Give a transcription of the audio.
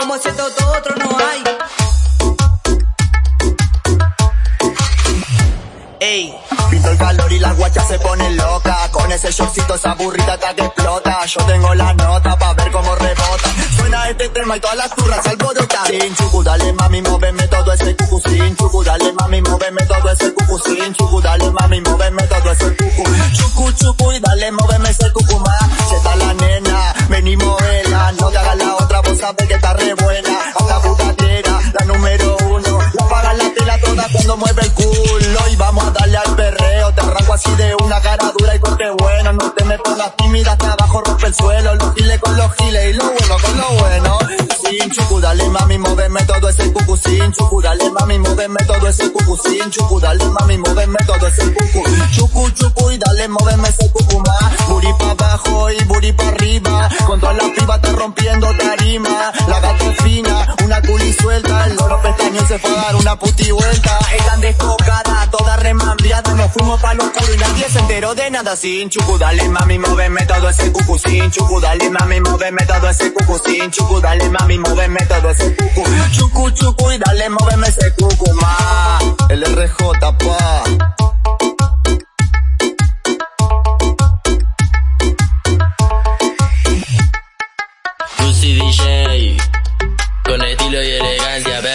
Como ese todo otro no hay. Ey. Pinto el calor y la guacha se pone loca. Con ese shortcito esa burrita acá que explota. Yo tengo la nota pa' ver cómo rebota. Suena este tema y todas las turras alborotan Sin chucu, dale mami, móveme todo ese cucu Sin chucu, dale mami, móveme todo ese cucu Sin chucu, dale mami, móveme todo ese cucu sabés que está re buena. La putatera, la número uno. La paga la tela toda cuando mueve el culo. Y vamos a darle al perreo. Te arranco así de una cara dura y corte bueno. No te me pongas tímida, hasta abajo rompe el suelo. Los giles con los giles y lo bueno con lo bueno. Sin chucu, dale mami, móveme todo ese cucu. Sin chucu, dale mami, móveme todo ese cucu. Sin chucu, dale mami, móveme todo ese cucu. Chucu, chucu y dale, móveme ese cucu más. Buri pa' abajo y buri pa' arriba. Con todas las pibas te rompiendo tarima culi suelta El loro pestaño se fue dar una puti vuelta. Están descocadas, toda remambiada Nos fuimos pa' lo oscuro y nadie se enteró de nada. Sin chucu, dale mami, móveme todo ese cucu. Sin chucu, dale mami, móveme todo ese cucu. Sin chucu, dale mami, móveme todo ese cucu. Chucu, chucu y dale, móveme ese cucu más. El RJ, pa. Lucy DJ, con estilo y elegancia.